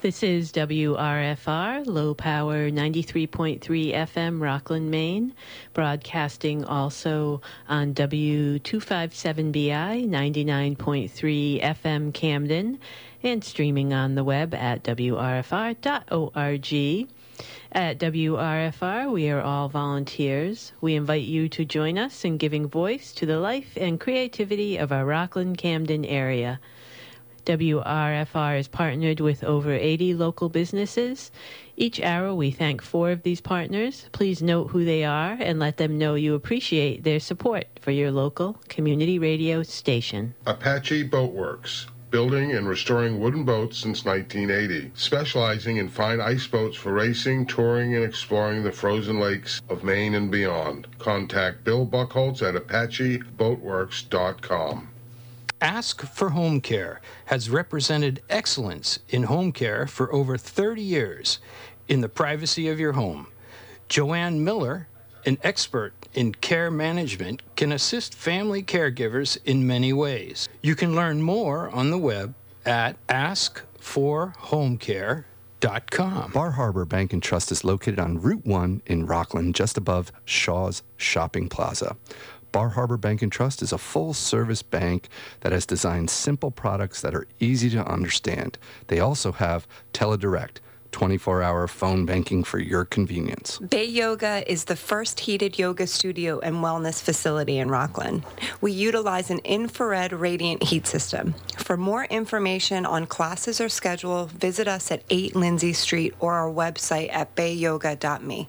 This is WRFR, low power 93.3 FM, Rockland, Maine, broadcasting also on W257BI 99.3 FM, Camden, and streaming on the web at WRFR.org. At WRFR, we are all volunteers. We invite you to join us in giving voice to the life and creativity of our Rockland Camden area. WRFR is partnered with over 80 local businesses. Each hour, we thank four of these partners. Please note who they are and let them know you appreciate their support for your local community radio station. Apache Boatworks. Building and restoring wooden boats since 1980, specializing in fine ice boats for racing, touring, and exploring the frozen lakes of Maine and beyond. Contact Bill Buckholz at ApacheBoatworks.com. Ask for Home Care has represented excellence in home care for over 30 years in the privacy of your home. Joanne Miller, an expert in care management, can assist family caregivers in many ways. You can learn more on the web at askforhomecare.com. Bar Harbor Bank and Trust is located on Route 1 in Rockland, just above Shaw's Shopping Plaza. Bar Harbor Bank and Trust is a full service bank that has designed simple products that are easy to understand. They also have teledirect, 24 hour phone banking for your convenience. Bay Yoga is the first heated yoga studio and wellness facility in Rockland. We utilize an infrared radiant heat system. For more information on classes or schedule, visit us at 8 Lindsay Street or our website at bayyoga.me.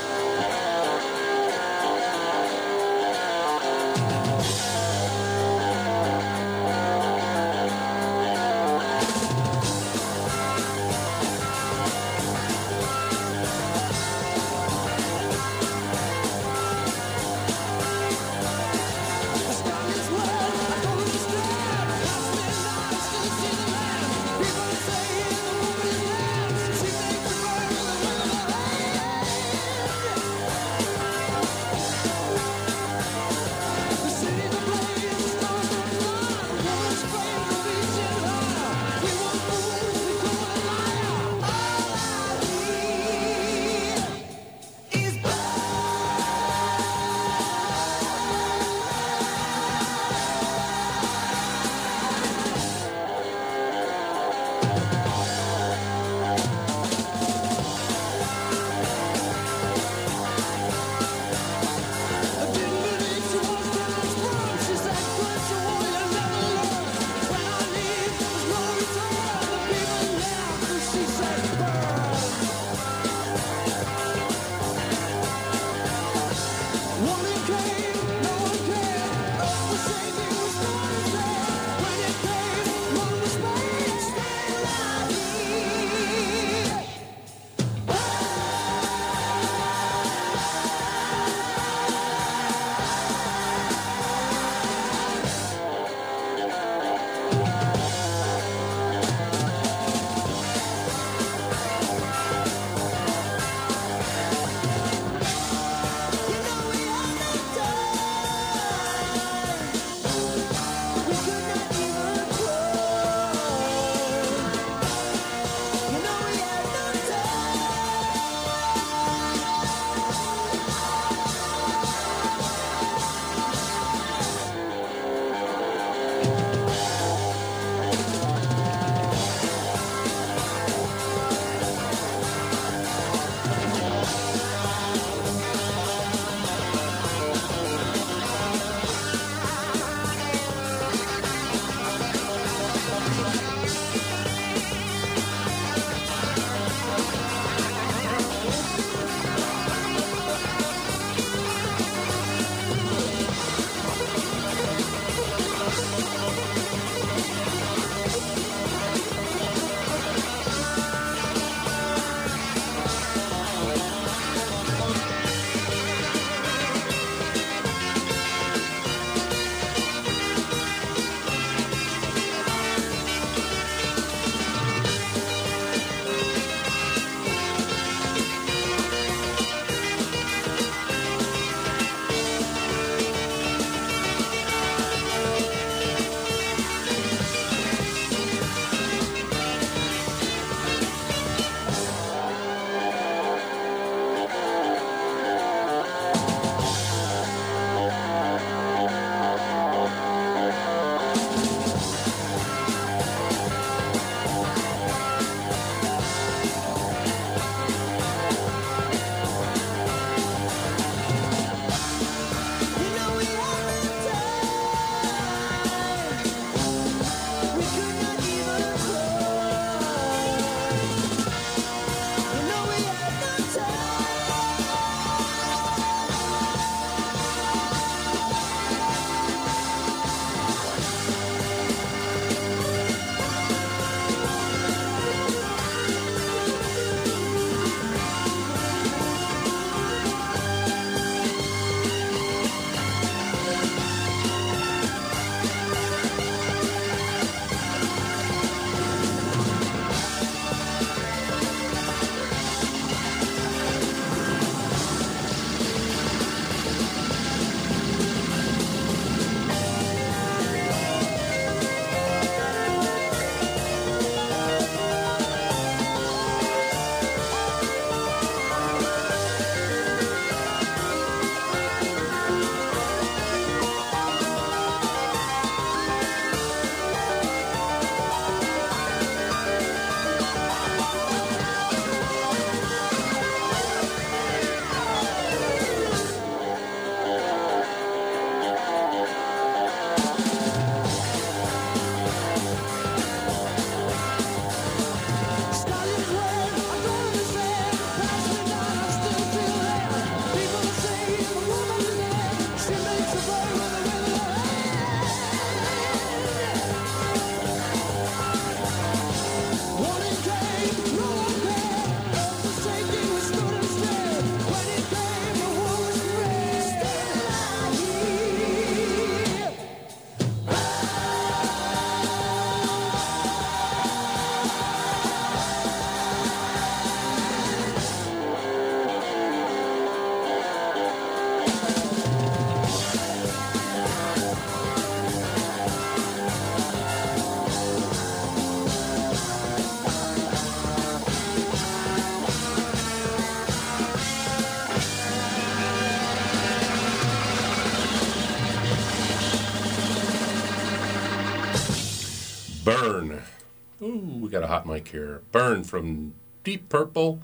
mic here. Burn from Deep Purple.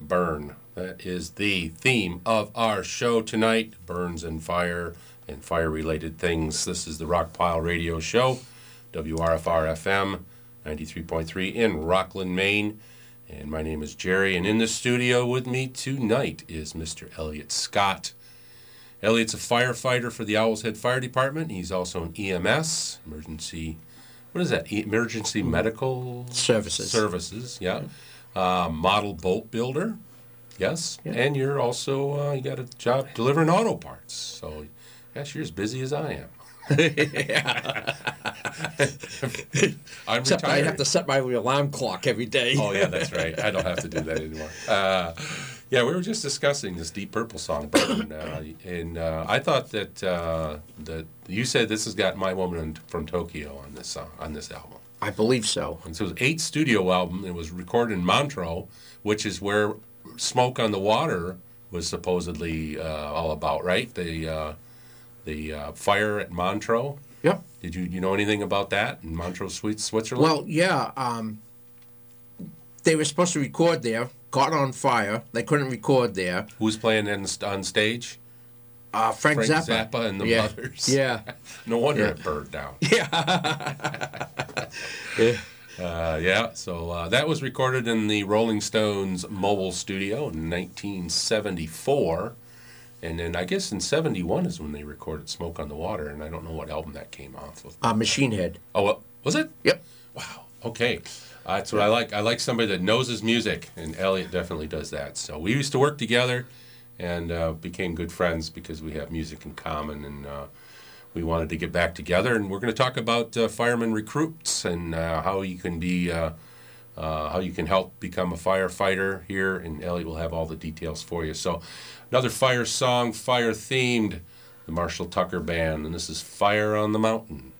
Burn. That is the theme of our show tonight. Burns and fire and fire related things. This is the Rockpile Radio Show, WRFR FM 93.3 in Rockland, Maine. And my name is Jerry. And in the studio with me tonight is Mr. Elliot Scott. Elliot's a firefighter for the Owl's Head Fire Department. He's also an EMS, emergency, what is that? Emergency medical Services. Services, yeah. Uh, model boat builder, yes. And you're also, uh, you got a job delivering auto parts. So, yes, you're as busy as I am. I'm Except I have to set my alarm clock every day. Oh yeah, that's right. I don't have to do that anymore. Uh, yeah, we were just discussing this Deep Purple song, Burn, uh, and uh, I thought that uh, that you said this has got My Woman from Tokyo on this song on this album. I believe so. And so it was eight studio album. It was recorded in Montreux, which is where Smoke on the Water was supposedly uh, all about, right? The uh, the uh, fire at Montreux. Yep. Did you you know anything about that in Montreux, Switzerland? Well, yeah. Um, they were supposed to record there. Caught on fire. They couldn't record there. who's playing in, on stage? Uh, Frank, Frank Zappa. Zappa and the yeah. Mothers. Yeah. No wonder Yeah. it burned down. Uh, yeah, so uh, that was recorded in the Rolling Stones mobile studio in 1974. And then I guess in 71 is when they recorded Smoke on the Water, and I don't know what album that came off of. Uh, Machine Head. Oh, well, was it? Yep. Wow. Okay. Uh, that's what I like. I like somebody that knows his music, and Elliot definitely does that. So we used to work together and uh, became good friends because we have music in common, and uh, we wanted to get back together. And we're going to talk about uh, fireman recruits and uh, how you can be. Uh, uh, how you can help become a firefighter here, and Elliot will have all the details for you. So, another fire song, fire themed, the Marshall Tucker Band, and this is Fire on the Mountain.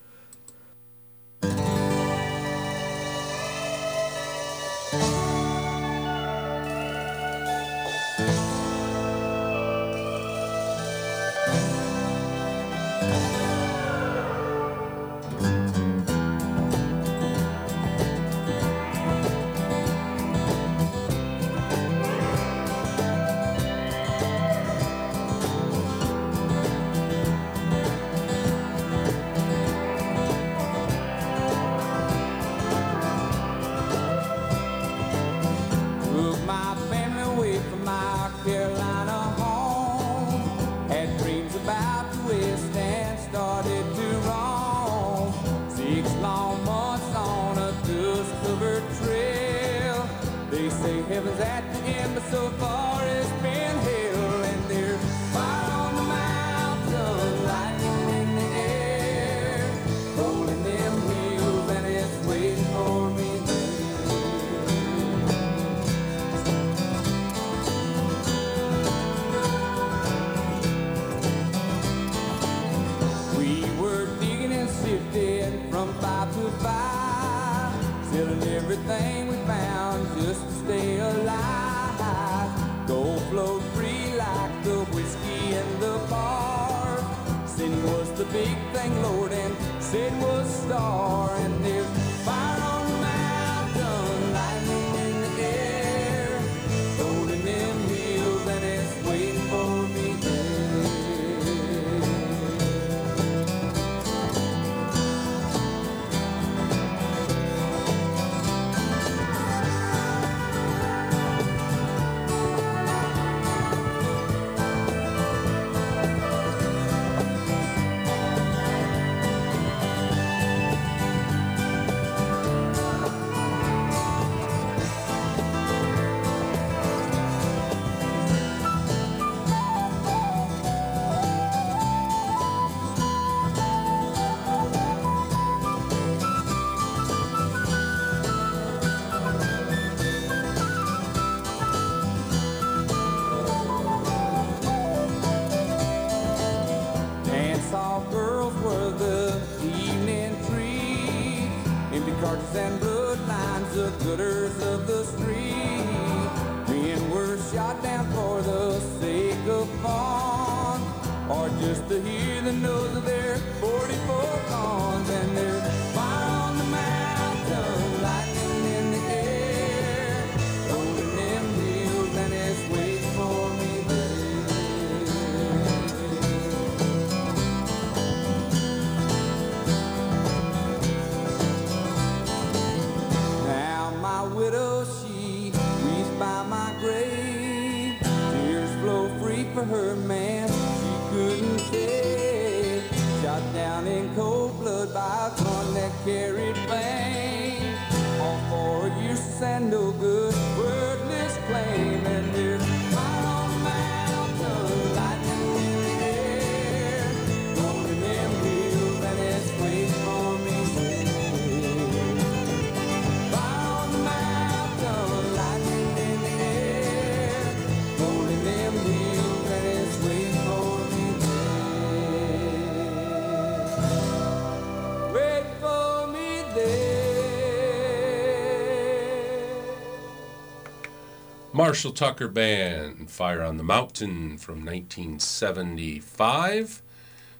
Marshall Tucker Band, Fire on the Mountain from 1975.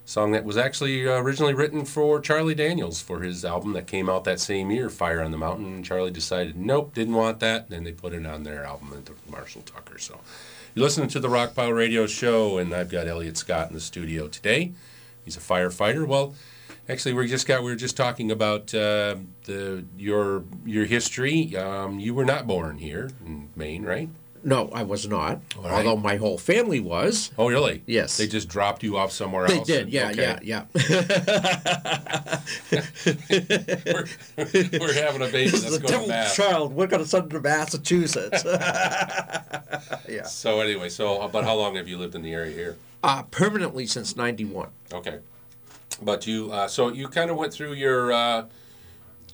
Song that was actually uh, originally written for Charlie Daniels for his album that came out that same year, Fire on the Mountain. Charlie decided, nope, didn't want that. Then they put it on their album, and Marshall Tucker. So you're listening to the Rockpile Radio Show, and I've got Elliot Scott in the studio today. He's a firefighter. Well, actually, we just got we were just talking about uh, the your your history. Um, you were not born here in Maine, right? No, I was not. Right. Although my whole family was. Oh, really? Yes. They just dropped you off somewhere They else. did, and- yeah, okay. yeah, we're, we're having a baby This that's is a going to child. We're going to send to Massachusetts. yeah. So anyway, so but how long have you lived in the area here? Uh, permanently since 91. Okay, but you uh, so you kind of went through your uh,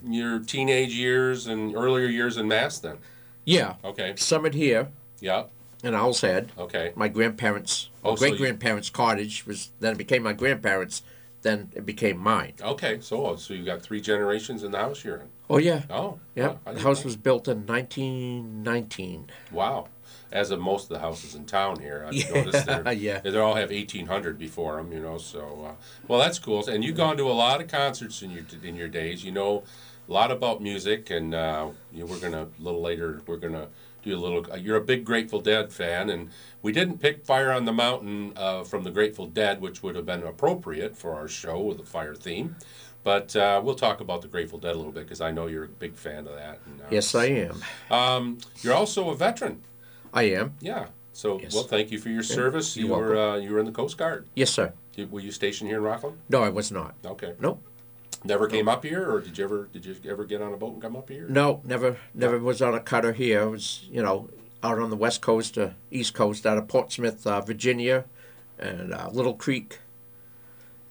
your teenage years and earlier years in Mass then. Yeah. Okay. Summered here Yeah. in Owl's Head. Okay. My grandparents, Oh, so great grandparents' cottage was then it became my grandparents. Then it became mine. Okay. So so you got three generations in the house you're in. Oh yeah. Oh. Yeah. wow, the house know. was built in 1919. Wow. As of most of the houses in town here, I've Yeah, noticed they're, yeah. they all have 1800 before them, you know. So, uh, well, that's cool. And you've gone to a lot of concerts in your in your days. You know a lot about music, and uh, you we're gonna a little later we're gonna do a little. Uh, you're a big Grateful Dead fan, and we didn't pick "Fire on the Mountain" uh, from the Grateful Dead, which would have been appropriate for our show with the fire theme. But uh, we'll talk about the Grateful Dead a little bit because I know you're a big fan of that. And, uh, Yes, I am. Um, you're also a veteran. I am. Yeah. So, Yes. well, thank you for your service. you're you were uh, you were in the Coast Guard. Yes, sir. Did, were you stationed here in Rockland? No, I was not. Okay. Nope. Never came up here, or did you ever did you ever get on a boat and come up here? No, never, never was on a cutter here. I was, you know, out on the west coast, uh, east coast, out of Portsmouth, uh, Virginia, and uh, Little Creek,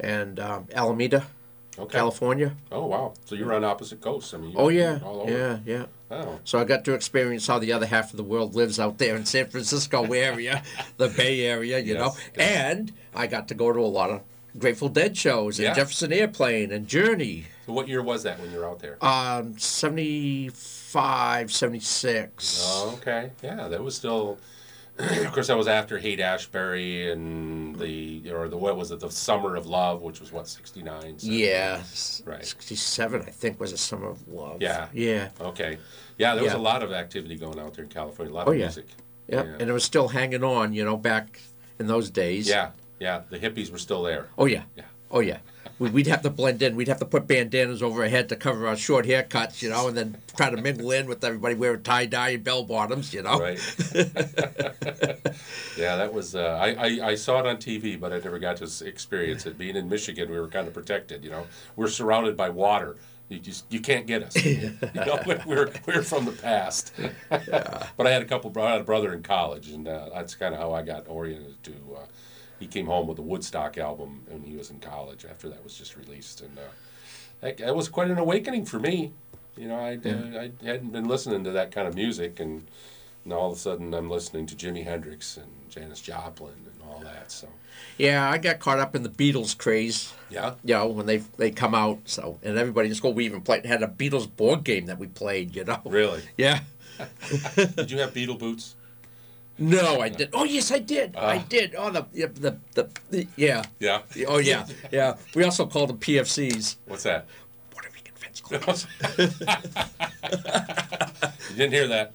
and um, Alameda, Okay. California. Oh wow! So you're on opposite coasts. I mean. Oh yeah, you're all over. yeah, yeah. Oh. So I got to experience how the other half of the world lives out there in San Francisco area, the Bay Area, you Yes, know. yes. And I got to go to a lot of Grateful Dead shows and Yeah. Jefferson Airplane and Journey. So what year was that when you were out there? Um, 75, 76. Oh, okay. Yeah, that was still. of course, that was after Haight Ashbury and the or the what was it? The Summer of Love, which was what sixty nine. Yeah. Right. 67, I think, was a Summer of Love. Yeah. Yeah. Okay. Yeah, there was Yeah. a lot of activity going out there in California. A lot Oh, of yeah. music. Yeah. And it was still hanging on, you know, back in those days. Yeah, yeah. The hippies were still there. Oh, yeah. Yeah. Oh, yeah. We- We'd have to blend in. We'd have to put bandanas over our head to cover our short haircuts, you know, and then try to mingle in with everybody wearing tie dye and bell bottoms, you know. Right. yeah, that was. Uh, I, I I saw it on TV, but I never got to experience it. Being in Michigan, we were kind of protected. You know, we're surrounded by water. You just you can't get us. you know, we're we're from the past. but I had a couple. I had a brother in college, and uh, that's kind of how I got oriented to. Uh, he came home with a Woodstock album, and he was in college after that was just released, and uh, that, that was quite an awakening for me. You know, I uh, I hadn't been listening to that kind of music, and and all of a sudden I'm listening to Jimi Hendrix and Janis Joplin and all that. So Yeah, I got caught up in the Beatles craze. yeah, You know, when they they come out, so and everybody in school we even played had a Beatles board game that we played. You know. really. Yeah. Did you have Beatle boots? No, I did. Oh yes, I did. I Ah. did. Oh the yeah, the, the the yeah. Yeah. Oh yeah, yeah. We also called them PFCs. What's that? Puerto Rican. You didn't hear that.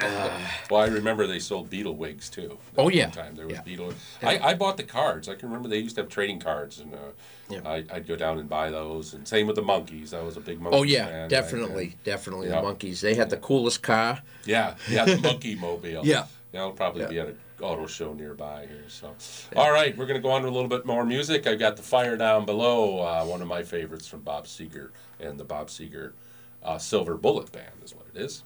well, I remember they sold Beatle wigs too. Oh yeah. time there was Yeah. Beatle. I, I bought the cards. I can remember they used to have trading cards, and uh, Yeah. I, I'd go down and buy those. And same with the Monkees. I was a big Monkee Oh yeah, fan back definitely, definitely Yeah. the Monkees. They had the coolest car. Yeah, yeah, the Monkeemobile. Yeah. that'll probably Yeah. be at a auto show nearby here. So, all right, we're going to go on to a little bit more music. I've got The Fire Down Below, uh, one of my favorites from Bob Seger and the Bob Seger uh, Silver Bullet Band, is what it is.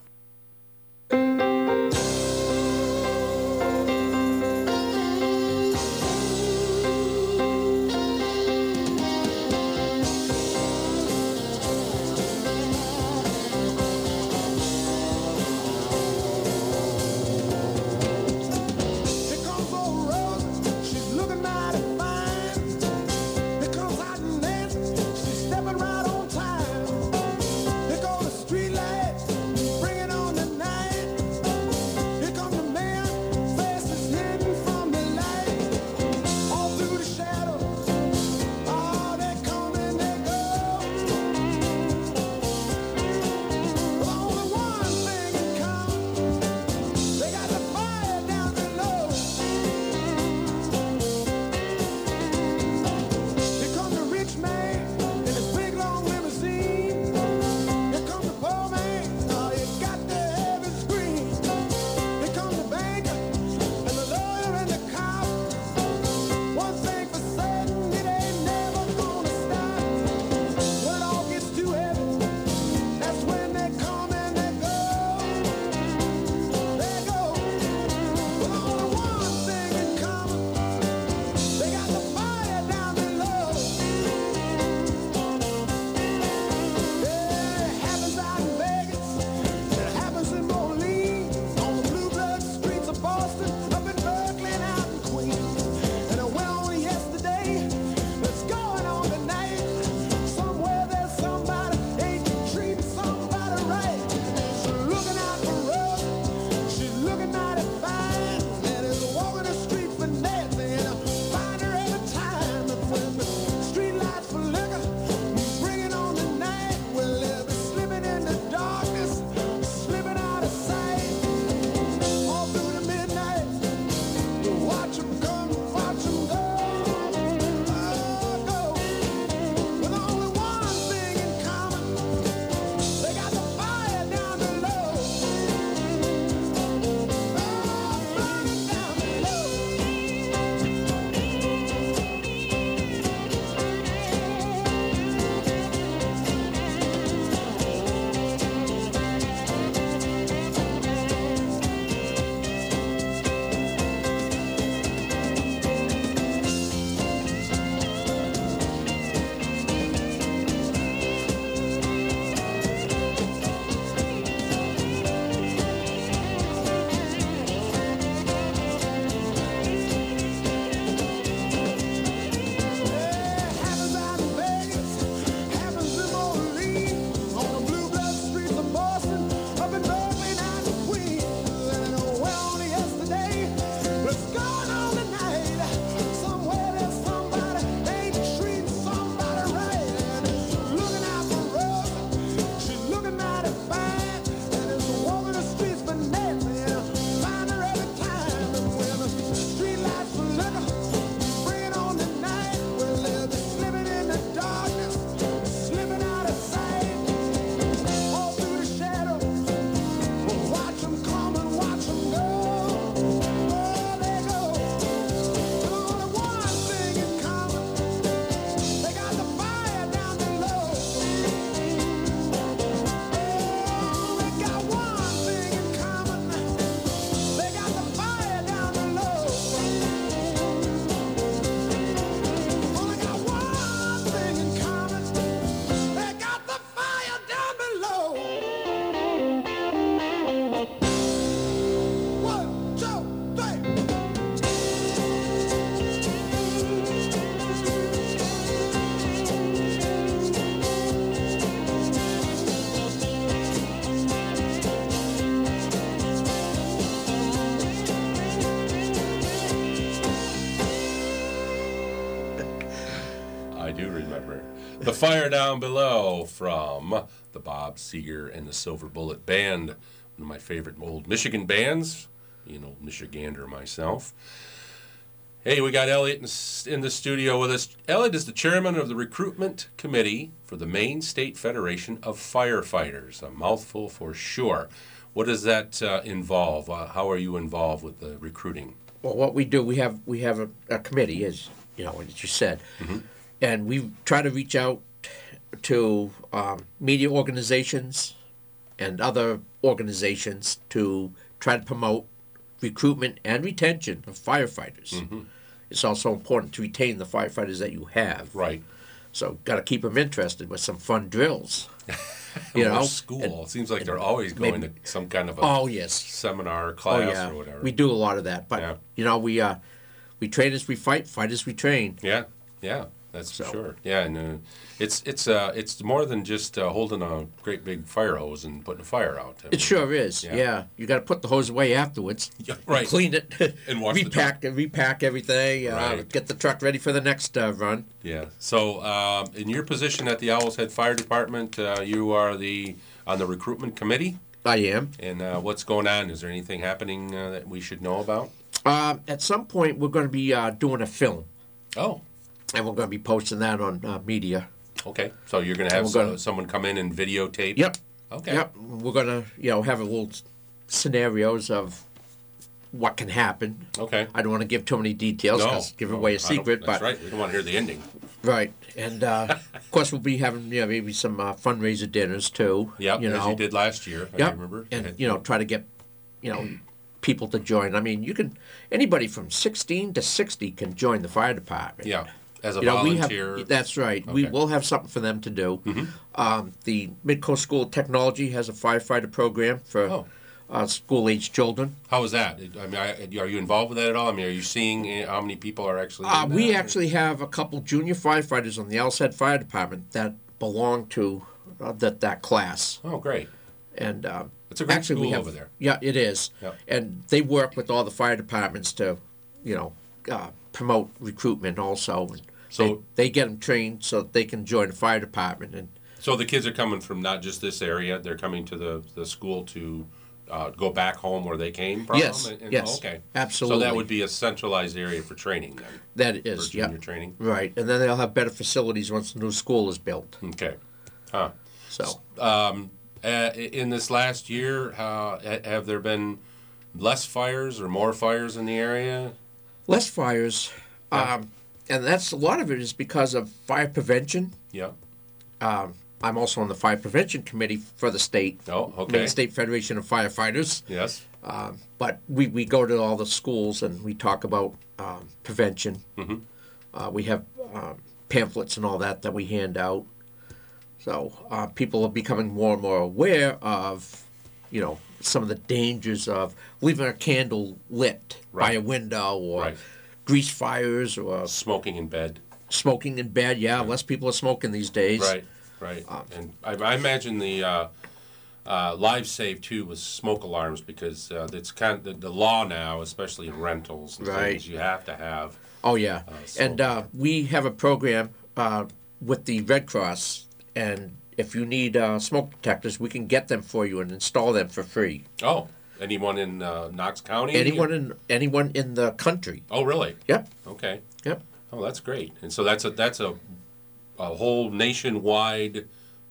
Fire Down Below from the Bob Seger and the Silver Bullet Band, one of my favorite old Michigan bands, being an old Michigander myself. Hey, we got Elliot in the studio with us. Elliot is the chairman of the recruitment committee for the Maine State Federation of Firefighters. A mouthful for sure. What does that uh, involve? Uh, how are you involved with the recruiting? Well, what we do, we have we have a, a committee, as you know, as you said. Mm-hmm and we try to reach out to um, media organizations and other organizations to try to promote recruitment and retention of firefighters. It's also important to retain the firefighters that you have. Right. So, got to keep them interested with some fun drills. You know, school. and- it seems like they're always going maybe- to some kind of a Oh yes, seminar, oh class, yeah. or whatever. We do a lot of that, but Yeah. you know, we uh, we train as we fight, fight as we train. Yeah, yeah, that's So- for sure. Yeah, and uh, it's it's uh, it's more than just uh, holding a great big fire hose and putting a fire out. I mean, It sure is. Yeah. Yeah, you got to put the hose away afterwards. Yeah, right. Clean it And wash the repack and repack everything. Uh, Right. Get the truck ready for the next uh, run. Yeah. So, um, in your position at the Owl's Head Fire Department, uh, you are the on the recruitment committee. I am. And uh, what's going on? Is there anything happening uh, that we should know about? Um, at some point, we're going to be uh, doing a film, Oh, and we're going to be posting that on uh, media. okay. So you're going to have gonna- someone come in and videotape. Yep. Okay. Yep. We're going to, you know, have a little scenarios of what can happen. Okay. I don't want to give too many details No, give away a secret. That's but right. We don't want to hear the ending. Right, and uh, of course we'll be having you know, maybe some uh, fundraiser dinners too. Yep, you know. as you did last year. I Yep, remember. and you know try to get you know people to join. I mean, you can anybody from sixteen to sixty can join the fire department. Yeah, as a You know, volunteer. we have that's right. We Okay. Mm-hmm. will have something for them to do. Um, the Mid Coast School of Technology has a firefighter program for Oh. uh, school age children. How is that? I mean, I, are you involved with that at all? I mean, are you seeing uh, how many people are actually? Uh, we actually have a couple junior firefighters on the Owl's Head Fire Department that belong to uh, that that class. Oh, great. and um, It's a great actually school have, over there. Yeah, it is. Yep. And they work with all the fire departments to, you know, uh, promote recruitment also. And So- they, they get them trained so that they can join the fire department. And So the kids are coming from not just this area; they're coming to the, the school to uh, go back home where they came from. Yes, And- and- yes, okay, Absolutely. So that would be a centralized area for training then. that is, for yeah, junior training. right. And then they'll have better facilities once the new school is built. Okay. Huh. So Uh, in this last year, uh, have there been less fires or more fires in the area? less fires, um, and that's a lot of it is because of fire prevention. Yeah. I'm also on the fire prevention committee for the state, Oh, okay. Maine State Federation of Firefighters. Yes. but we, we go to all the schools and we talk about um, prevention. Mm-hmm. Uh, we have um, pamphlets and all that that we hand out. So uh, people are becoming more and more aware of, you know, some of the dangers of leaving a candle lit by a window or Right. Grease fires or Smoking in bed. smoking in bed. Yeah, less people are smoking these days. Right, right. Um, and I, I imagine the uh, uh, live save too was smoke alarms because uh, it's kind of the, the law now, especially in rentals and Right. things. You have to have. Oh yeah, so- and uh, we have a program uh, with the Red Cross, and if you need uh, smoke detectors, we can get them for you and install them for free. Oh, anyone in uh, Knox County? Anyone in anyone in the country. Oh, really? Yep, Okay. yep. Oh, that's great. And so that's a that's a a whole nationwide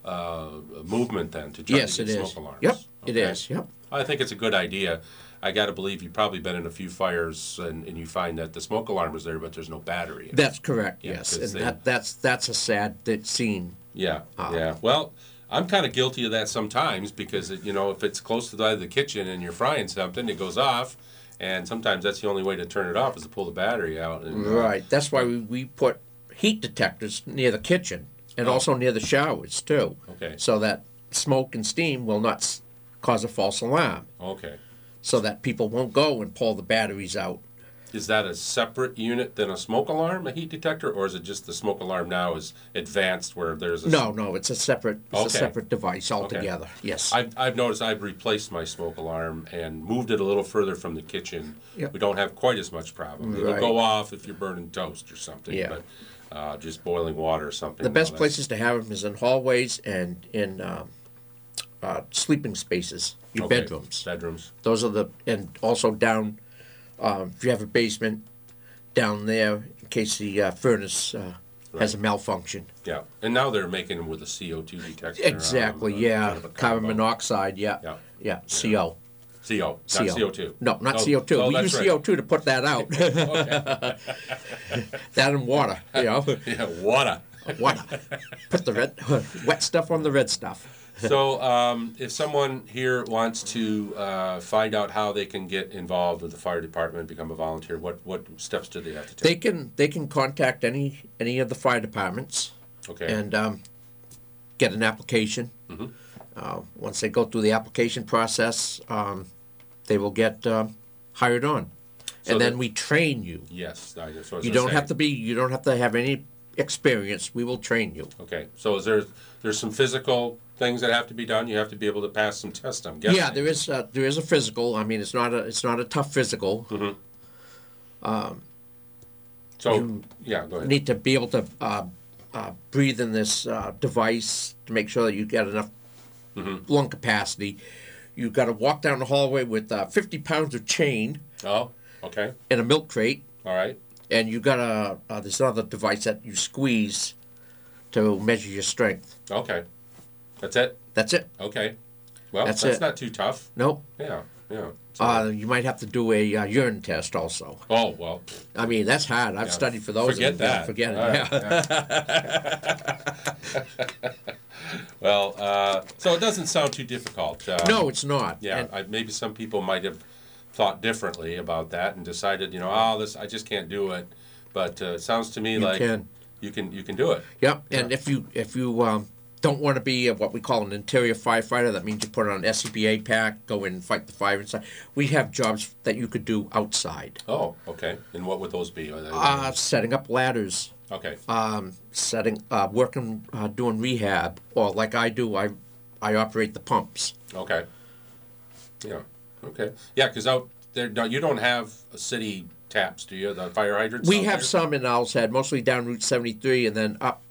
uh, movement then to try Yes, to it get is. smoke alarms. Yep, it Okay. is. Yep. I think it's a good idea. I got to believe you've probably been in a few fires and, and you find that the smoke alarm is there, but there's no battery. in it. That's correct. Yeah, yes, and they- that, that's that's a sad scene. Yeah, Ah. yeah. Well, I'm kind of guilty of that sometimes because it, you know if it's close to the, the kitchen and you're frying something, it goes off, and sometimes that's the only way to turn it off is to pull the battery out. And, uh, Right. That's why we, we put heat detectors near the kitchen and Oh. also near the showers too. Okay. So that smoke and steam will not s- cause a false alarm. Okay. so that people won't go and pull the batteries out. Is that a separate unit than a smoke alarm, a heat detector, or is it just the smoke alarm now is advanced where there's a No, no, it's a separate, it's Okay. a separate device altogether. Yes. I've, I've noticed I've replaced my smoke alarm and moved it a little further from the kitchen. Yep. We don't have quite as much problem. It'll Right. go off if you're burning toast or something, Yeah. but uh, just boiling water or something. the best no, that's- places to have them is in hallways and in um, uh, sleeping spaces, your okay, bedrooms. Bedrooms. Those are the, and also down, um, if you have a basement, down there in case the uh, furnace uh, has a malfunction. Yeah, and now they're making them with a CO2 detector. Exactly. um, yeah. kind of Carbon monoxide. Yeah. Yeah. Yeah. CO. CO, not CO2. No, not Oh, CO2. oh, we use right. CO2 to put that out. that and water, you know. Yeah, water. water. Put the red, wet stuff on the red stuff. So, um, if someone here wants to uh, find out how they can get involved with the fire department, become a volunteer, what what steps do they have to take? They can they can contact any any of the fire departments okay. and um, get an application. Mm-hmm. Uh, once they go through the application process, um, they will get um, hired on, So and then we train you. yes, I just was You don't have to be. You don't have to have any experience. We will train you. Okay, so is there there's some physical things that have to be done? You have to be able to pass some tests. I'm guessing. Yeah, there is uh, there is a physical. I mean, it's not a it's not a tough physical. So yeah, go You ahead. need to be able to uh, uh, breathe in this uh, device to make sure that you get enough Mm-hmm. lung capacity. You've got to walk down the hallway with uh, 50 pounds of chain Oh, okay, and a milk crate, all right. and you got a uh, there's another device that you squeeze to measure your strength. Okay, that's it. That's it. Okay, well, That's that's, not too tough. Nope. Yeah, yeah. So- Uh, you might have to do a uh, urine test also. oh well, I mean, that's hard. I've Yeah. studied for those. Forget that. forget it. Right, yeah. well, uh, so it doesn't sound too difficult. Uh, No, it's not. Yeah, I, maybe some people might have thought differently about that and decided, you know, oh, this I just can't do it. But uh, it sounds to me You like can. you can you can do it. Yep. And if you if you um, don't want to be a, what we call an interior firefighter, that means you put on an SCBA pack, go in and fight the fire inside. We have jobs that you could do outside. Oh, okay. And what would those be? Uh, setting up ladders, okay. um, setting, uh, working, uh, doing rehab, or like I do, I, I operate the pumps. Okay. Yeah. Okay. Yeah, because out there, you don't have a city taps, do you? The fire hydrants. We have there? some in Owl's Head, mostly down Route 73, and then up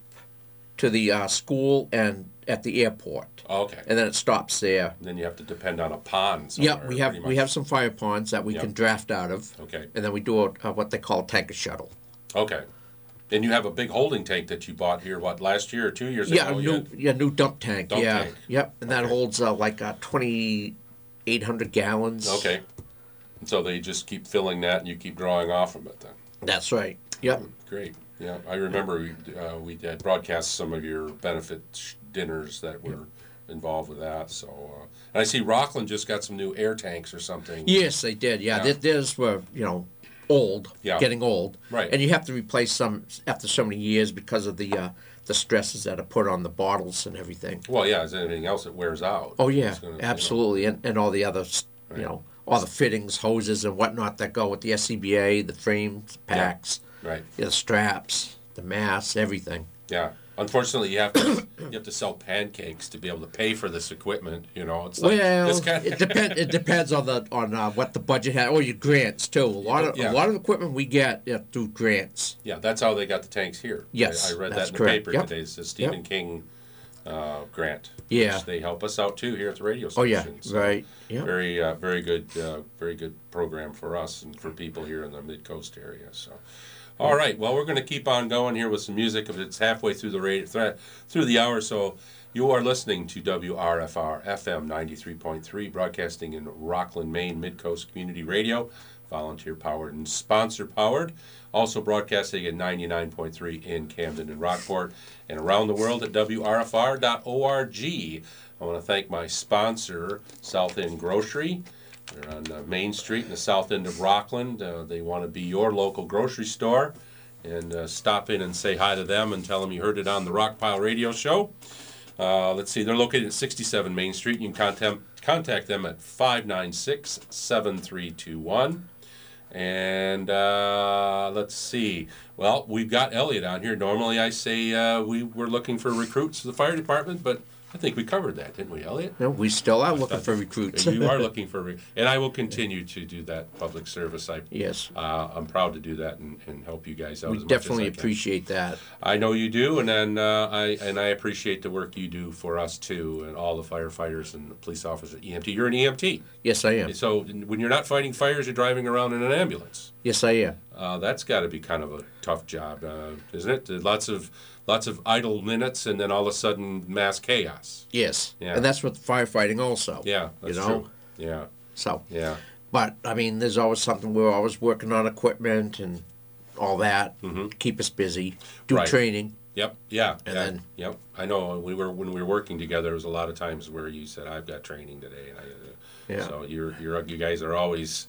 to the uh, school and at the airport, Oh, okay. and then it stops there. then you have to depend on a pond. Yeah, we have we have some fire ponds that we Yep. can draft out of. Okay. And then we do a, uh, what they call a tanker shuttle. Okay. And you have a big holding tank that you bought here, what, last year or two years Yeah, ago? a new yeah new dump tank. Dump yeah. tank. Yep. And that Okay. holds uh, like uh, twenty eight hundred gallons. Okay. And so they just keep filling that and you keep drawing off of it then. That's right. Yep. Great. Yeah, I remember we, uh, we had broadcast some of your benefit sh- dinners that were involved with that. So, uh, and I see Rockland just got some new air tanks or something. Yes, they did. Yeah, Yeah. Th- theirs were you know old, Yeah. getting old, Right. And you have to replace some after so many years because of the uh, the stresses that are put on the bottles and everything. Well, yeah, is anything else that wears out? Oh yeah, gonna, you know, absolutely, and and all the other s you know all the fittings, hoses, and whatnot that go with the SCBA, the frames, packs, right. yeah, the straps, the masks, everything. Yeah. Unfortunately, you have to you have to sell pancakes to be able to pay for this equipment. You know, it's like Well, it's kind it depends. It depends on the on uh, what the budget had, or your grants too. A lot of Yeah. a lot of equipment we get yeah, through grants. Yeah, that's how they got the tanks here. Yes, I, I read that in the correct. paper Yep. today. It says Stephen Yep. King uh, grant. Yeah. they help us out too here at the radio station. Oh yeah, So right. Yeah. Very, uh, very good, uh, very good program for us and for people here in the mid coast area. So, all right. Well, we're going to keep on going here with some music. If it's halfway through the radio, th- through the hour, so you are listening to WRFR FM ninety three point three, broadcasting in Rockland, Maine, Mid Coast Community Radio, volunteer powered and sponsor powered. Also broadcasting at 99.3 in Camden and Rockport and around the world at WRFR.org. I want to thank my sponsor, South End Grocery. They're on uh, Main Street in the south end of Rockland. Uh, they want to be your local grocery store. And uh, stop in and say hi to them and tell them you heard it on the Rockpile Radio Show. Uh, let's see, they're located at 67 Main Street. You can contact, contact them at 596 7321. And uh, let's see. Well, we've got Elliot on here. Normally, I say uh, we were looking for recruits for the fire department, but I think we covered that, didn't we, Elliot? No, we still are looking for recruits. you are looking for, re- and I will continue to do that public service. I, yes. uh, I'm proud to do that and, and help you guys out. We definitely I can. appreciate that. I know you do, and then uh, I and I appreciate the work you do for us too, and all the firefighters and the police officers, EMT. You're an EMT, Yes, I am. so when you're not fighting fires, you're driving around in an ambulance. Yes, I am. Uh, that's got to be kind of a tough job, uh, isn't it? Lots of lots of idle minutes, and then all of a sudden, mass chaos. Yes. Yeah. And that's what firefighting also. Yeah, that's you know? true. Yeah. So, Yeah. but I mean, there's always something. We're always working on equipment and all that. Keep us busy. Do Mm-hmm. Right. training. Yep. Yeah. And yeah, then- Yep. I know. We were when we were working together. There was a lot of times where you said, "I've got training today," and I. Uh, Yeah. So you're you're you guys are always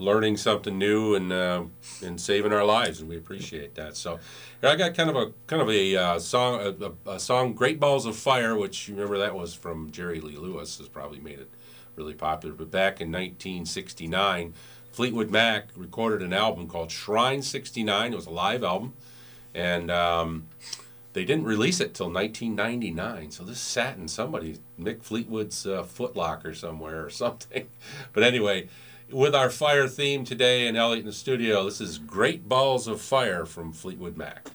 learning something new and uh, and saving our lives, and we appreciate that. So, I got kind of a kind of a uh, song a, a, song, "Great Balls of Fire," which you remember that was from Jerry Lee Lewis, has probably made it really popular. But back in 1969, Fleetwood Mac recorded an album called Shrine '69. It was a live album, and um, they didn't release it till 1999. So this sat in somebody Mick Fleetwood's uh, footlocker somewhere or something. But anyway, with our fire theme today and Elliot in the studio, this is Great Balls of Fire from Fleetwood Mac.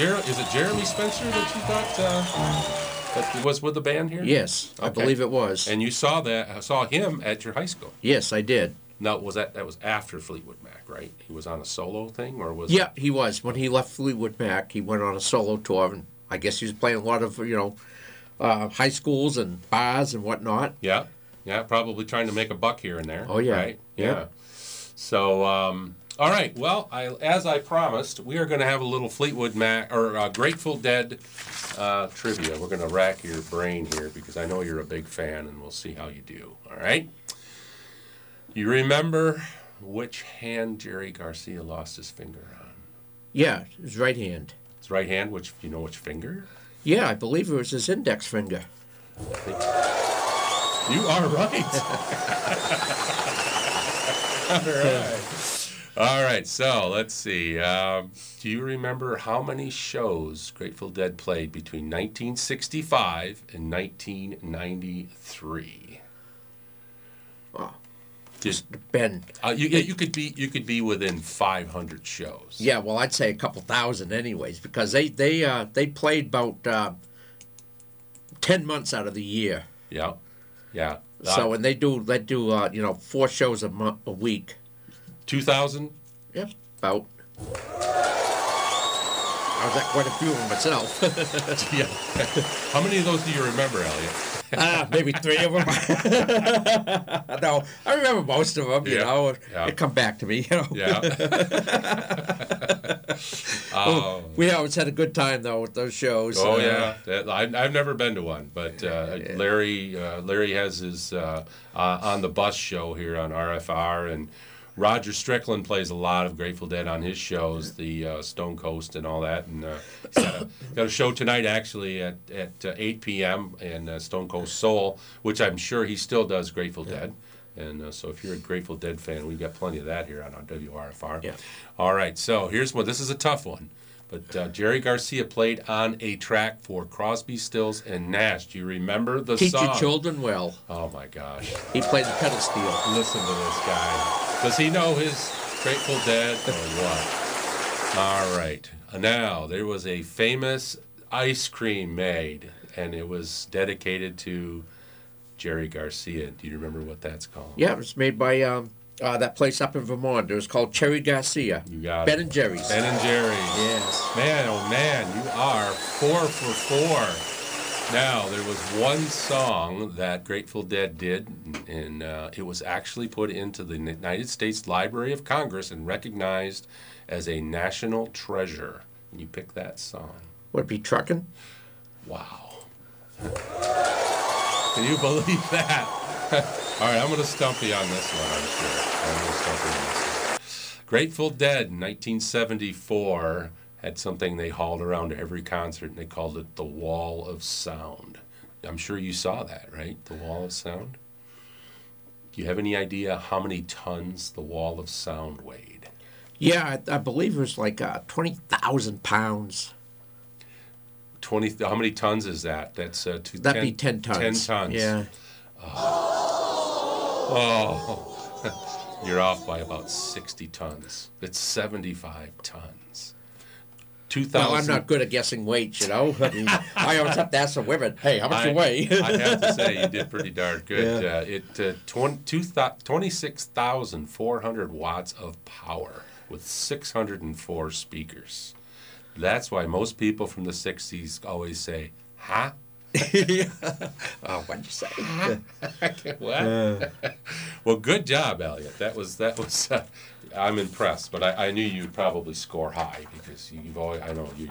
Jer- is it Jeremy Spencer that you thought uh, that was with the band here? Yes, I believe it was. And you saw that saw him at your high school. yes, I did. No, was that that was after Fleetwood Mac, right? He was on a solo thing, or was Yeah, he was. When he left Fleetwood Mac, he went on a solo tour, and I guess he was playing a lot of you know uh, high schools and bars and whatnot. Yeah, yeah, probably trying to make a buck here and there. Oh, yeah. right, yeah. Yeah. So, um, all right. Well, I, as I promised, we are going to have a little Fleetwood Mac or uh, Grateful Dead uh, trivia. We're going to rack your brain here because I know you're a big fan, and we'll see how you do. All right. You remember which hand Jerry Garcia lost his finger on? Yeah, his right hand. His right hand. Which you know which finger? Yeah, I believe it was his index finger. You are right. All right. All right, so let's see. Um, do you remember how many shows Grateful Dead played between 1965 and 1993? Wow. Just Ben. uh, you, yeah, you could be you could be within 500 shows. Yeah, well, I'd say a couple thousand, anyways, because they they uh, they played about uh, ten months out of the year. Yeah, yeah. So Uh, when they do they do uh, you know four shows a month a week. 2000. Yep. About. I was at quite a few of them myself. yeah. How many of those do you remember, Elliot? ah, maybe three of them. no, I remember most of them. You Yeah, know, yeah. it come back to me. You know. Yeah. oh. We always had a good time though with those shows. Oh Uh, yeah, that, I, I've never been to one, but uh, Larry uh, Larry has his uh, uh, on the bus show here on RFR, and Roger Strickland plays a lot of Grateful Dead on his shows, the uh, Stone Coast and all that, and uh, he's got a, got a show tonight actually at at uh, 8 p.m. in uh, Stone Coast Soul, which I'm sure he still does Grateful Dead. And uh, so, if you're a Grateful Dead fan, we've got plenty of that here on our WRFR. Yeah. All right. So here's one. This is a tough one. But uh, Jerry Garcia played on a track for Crosby, Stills, and Nash. Do you remember the Teach song? your children well. Oh my gosh! He played the pedal steel. Listen to this guy. Does he know his Grateful Dead or what? All right. Now there was a famous ice cream made, and it was dedicated to Jerry Garcia. Do you remember what that's called? Yeah, it was made by um, uh, that place up in Vermont. It was called Cherry Garcia. You got Ben it. and Jerry's. Ben and Jerry's. Yes. Man, oh man, you are four for four. Now, there was one song that Grateful Dead did, and uh, it was actually put into the United States Library of Congress and recognized as a national treasure. You pick that song? Would it be Truckin'? Wow. Can you believe that? All right, I'm going to stump you on this one, I'm sure. I'm going to stump you on this one. Grateful Dead, 1974, had something they hauled around to every concert, and they called it the Wall of Sound. I'm sure you saw that, right? The Wall of Sound? Do you have any idea how many tons the Wall of Sound weighed? Yeah, I, I believe it was like uh, 20,000 pounds. 20, how many tons is that? That's uh, two, That'd be 10 tons. 10 tons. Yeah. Oh, you're off by about 60 tons. It's 75 tons. 2000. Well, I'm not good at guessing weights, you know. I, mean, I always have to ask the women, hey, how much I, you weigh? I have to say, you did pretty darn good. Yeah. Uh, it uh, 20, two thou- 26,400 watts of power with 604 speakers. That's why most people from the 60s always say, huh? oh, what'd you say? what? well, good job, Elliot. That was that was. Uh, I'm impressed, but I, I knew you'd probably score high because you've always. I know you.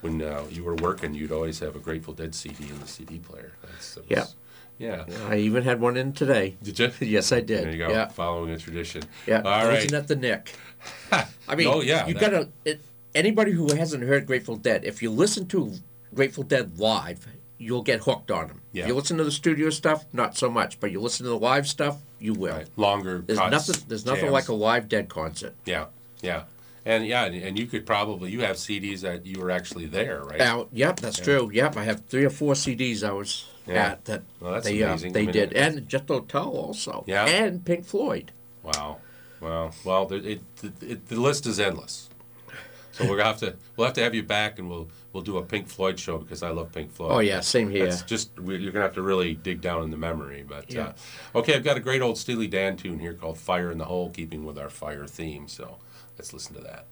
When uh, you were working, you'd always have a Grateful Dead CD in the CD player. That's, that was, yeah. I even had one in today. Did you? Yes, I did. There you go. Yeah. Following a tradition. Yeah, All right. at the Nick. I mean, Oh, yeah, you that- gotta. Anybody who hasn't heard Grateful Dead, if you listen to Grateful Dead live, you'll get hooked on them. Yeah. If you listen to the studio stuff, not so much, but you listen to the live stuff, you will. Right. Longer. There's cuts, nothing. There's nothing jams. like a live Dead concert. Yeah, yeah, and yeah, and, you could probably you have CDs that you were actually there, right? Now, yep, that's true. Yep, I have three or four CDs I was Yeah. at that Well, they uh. I they mean, did, and Jethro Tull also. Yeah. and Pink Floyd. Wow. Well, well, it, it, it, the list is endless. So we're gonna have to we'll have to have you back, and we'll we'll do a Pink Floyd show because I love Pink Floyd. Oh, yeah, same here. That's just you're gonna have to really dig down in the memory. But Yeah. uh, okay, I've got a great old Steely Dan tune here called "Fire in the Hole," keeping with our fire theme. So let's listen to that.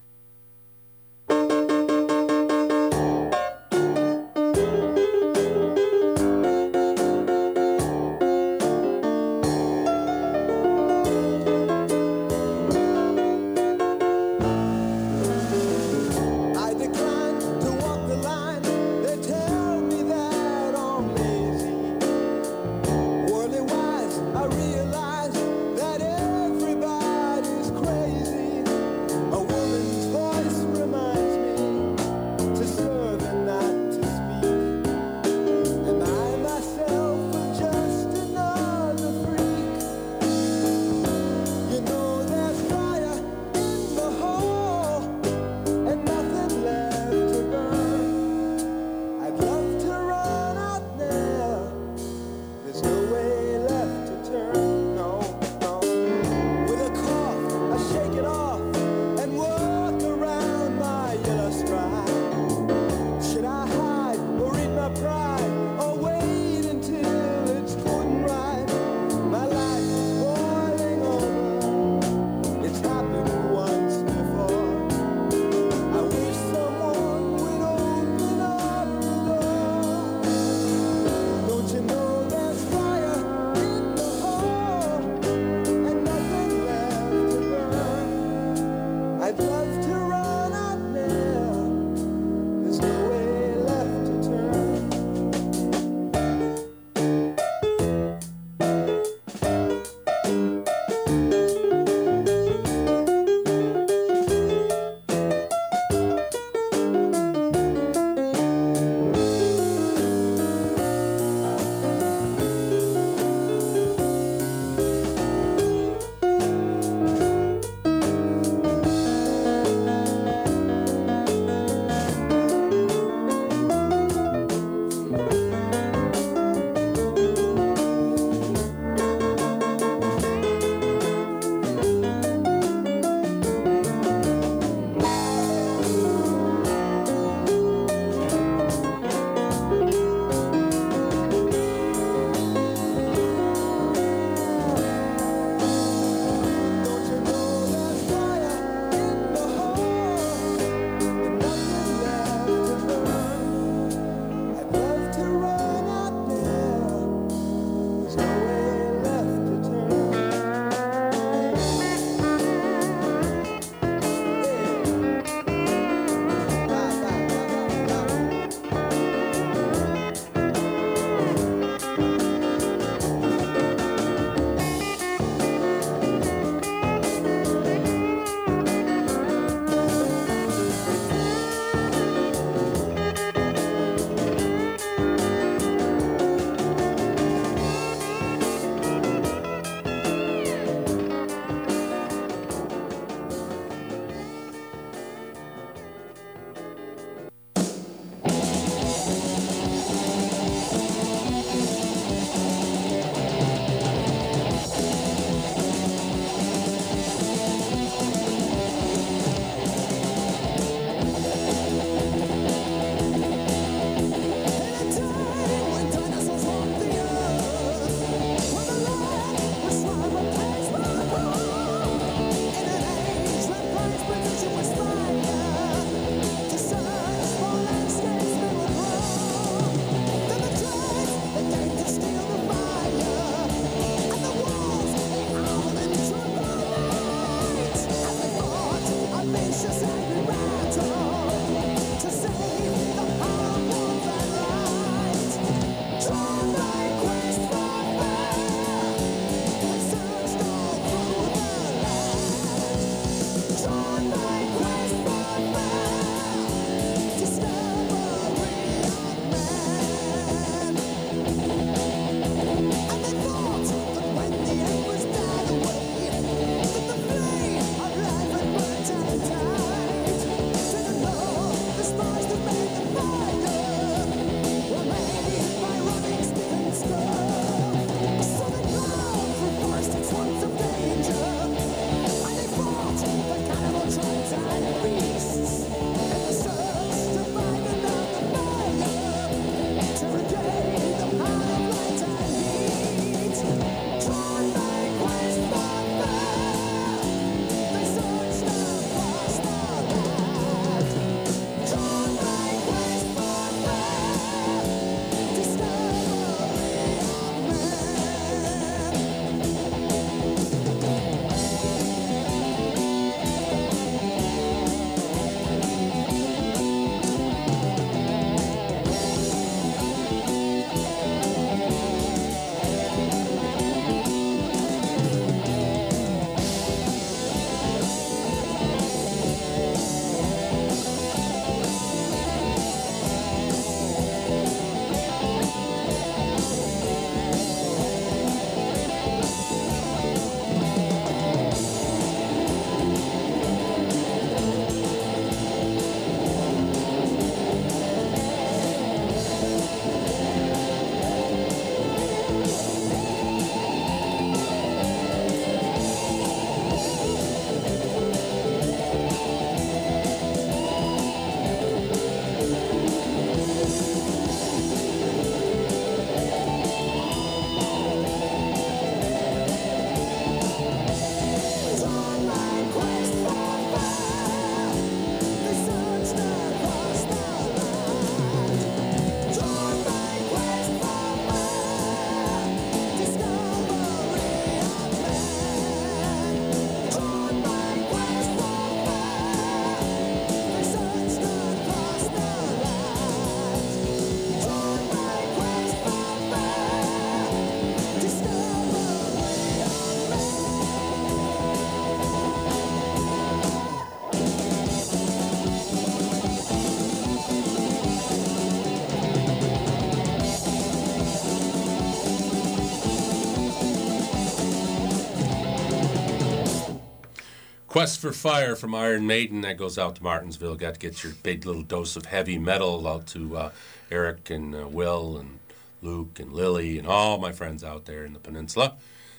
Quest for Fire from Iron Maiden that goes out to Martinsville. Got to get your big little dose of heavy metal out to uh, Eric and uh, Will and Luke and Lily and all my friends out there in the peninsula.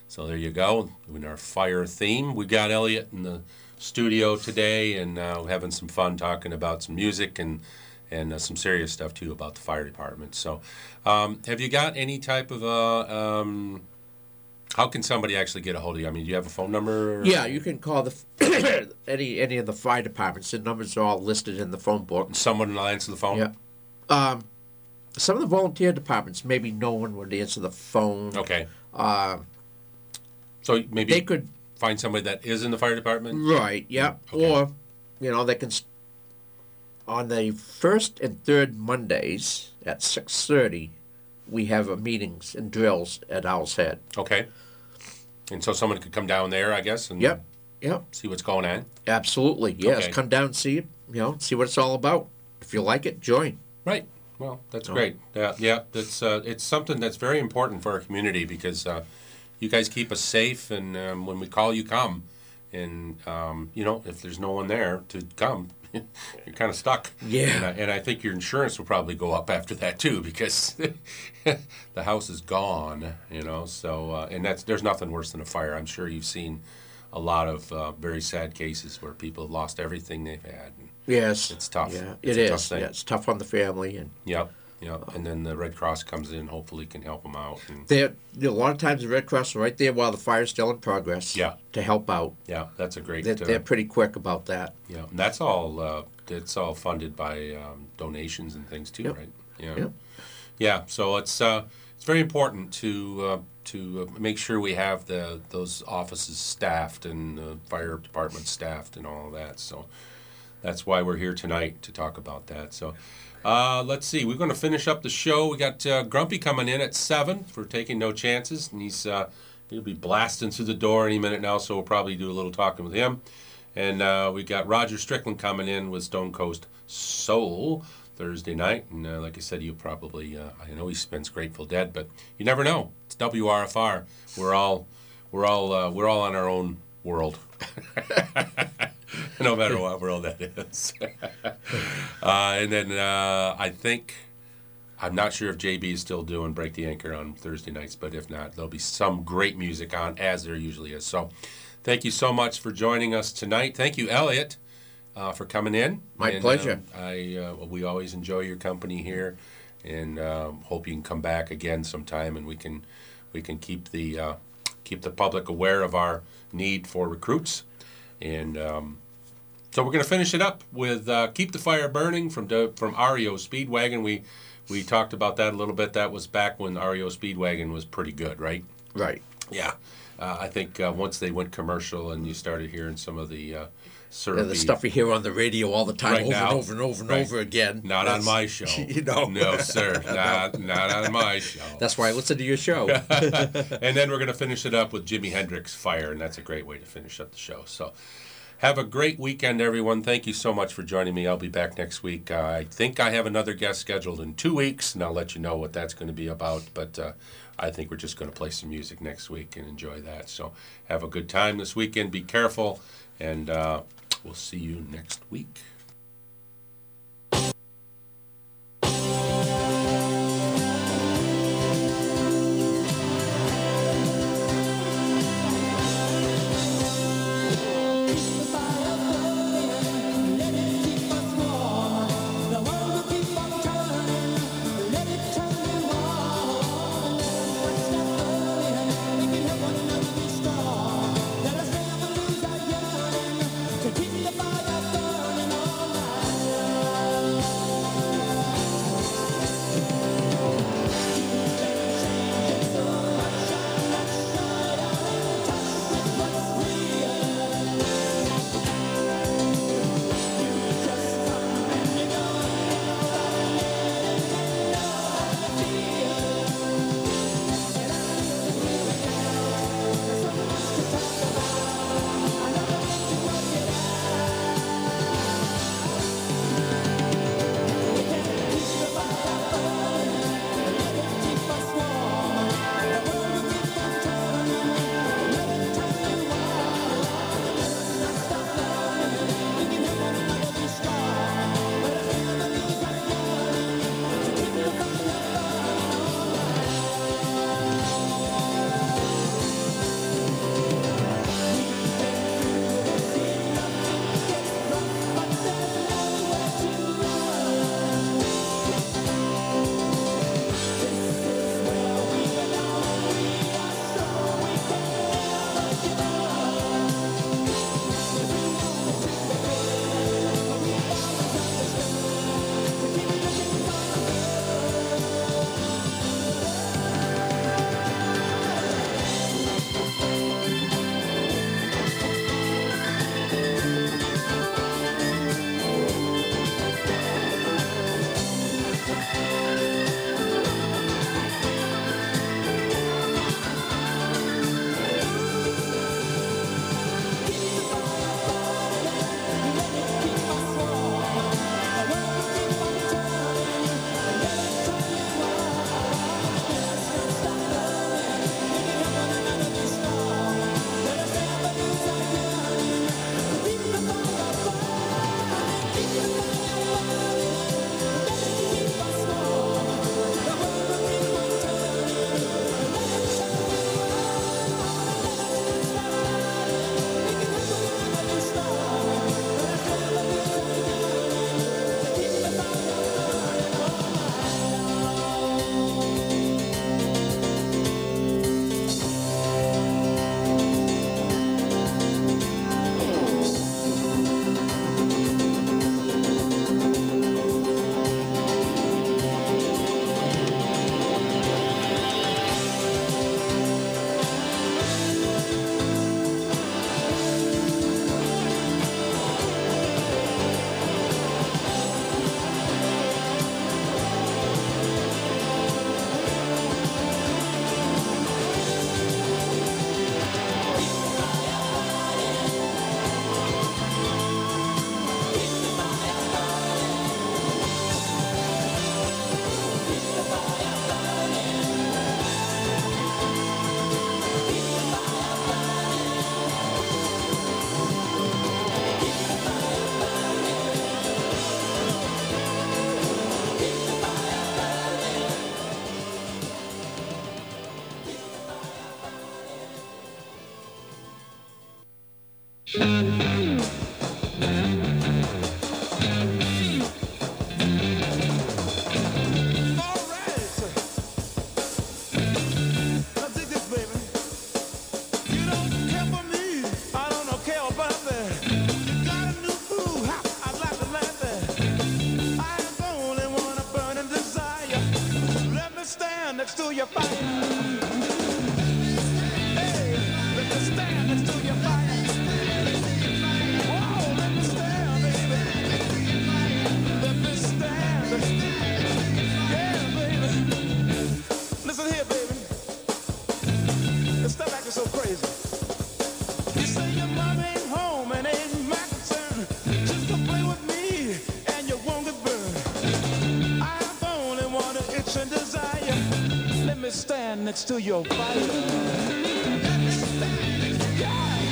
So there you go, in our fire theme. We got Elliot in the studio today, and uh, having some fun talking about some music and and uh, some serious stuff too about the fire department. So, um, have you got any type of uh, um, how can somebody actually get a hold of you? I mean, do you have a phone number? or- Yeah, you can call the any any of the fire departments. The numbers are all listed in the phone book. Someone will answer the phone. Yeah. Um, some of the volunteer departments, maybe no one would answer the phone. Okay. Uh, So maybe they could find somebody that is in the fire department. Right. Yeah. Or, you know, they can on the first and third Mondays at six thirty. We have a meetings and drills at Owl's Head. Okay. And so someone could come down there, I guess, and Yep. Yep. see what's going on. Absolutely. Yes. Okay. Come down and see it. You know, see what it's all about. If you like it, join. Right. Well, that's No. great. Yeah, yeah. That's uh, it's something that's very important for our community because uh, you guys keep us safe, and um, when we call, you come. And um, you know, if there's no one there to come, you're kind of stuck. Yeah. And I, and I think your insurance will probably go up after that too because the house is gone. You know. So uh, and that's there's nothing worse than a fire. I'm sure you've seen a lot of uh, very sad cases where people have lost everything they've had. And Yes. It's tough. Yeah. It's It a tough Yeah, it's tough on the family and Yep, yep. And then the Red Cross comes in, hopefully can help them out. And know, a lot of times the Red Cross are right there while the fire's still in progress. Yeah. To help out. yeah, that's a great. They're, uh, they're pretty quick about that. yeah, and that's all. Uh, it's all funded by um, donations and things too, Yep. right? Yeah, Yep. yeah. So it's uh, it's very important to uh, to uh, make sure we have the those offices staffed and the fire department staffed and all of that. So that's why we're here tonight to talk about that. So. Uh, let's see. We're going to finish up the show. We got uh, Grumpy coming in at seven for taking no chances, and he's uh, he'll be blasting through the door any minute now. So we'll probably do a little talking with him. And uh, we got Roger Strickland coming in with Stone Coast Soul Thursday night. And uh, like I said, you probably uh, I know he spends Grateful Dead, but you never know. It's WRFR. We're all we're all we're all on our own world. no matter what world that is. uh, and then uh, I think I'm not sure if JB is still doing Break the Anchor on Thursday nights, but if not, there'll be some great music on as there usually is. So, thank you so much for joining us tonight. Thank you, Elliot, uh, for coming in. My And, pleasure. um, I uh, we always enjoy your company here, and um, hope you can come back again sometime, and we can we can keep the uh, keep the public aware of our need for recruits, and. Um, so we're going to finish it up with uh, "Keep the Fire Burning" from from REO Speedwagon. We we talked about that a little bit. That was back when REO Speedwagon was pretty good, right? Right. Yeah. Uh, I think uh, once they went commercial and you started hearing some of the uh, Yeah, the stuff you hear on the radio all the time, Right over now. and over and over and Right. over again. Not on my show. You know. No, sir. Not not on my show. That's why I listen to your show. and then we're going to finish it up with Jimi Hendrix Fire, and that's a great way to finish up the show. So have a great weekend, everyone. Thank you so much for joining me. I'll be back next week. Uh, I think I have another guest scheduled in two weeks, and I'll let you know what that's going to be about. But uh, I think we're just going to play some music next week and enjoy that. So have a good time this weekend. Be careful, and uh, we'll see you next week. so crazy. You say your mom ain't home and ain't my concern. Just play with me and you won't get burned. I've itch and desire. Let me stand next to your fire. Let me stand next to your fire.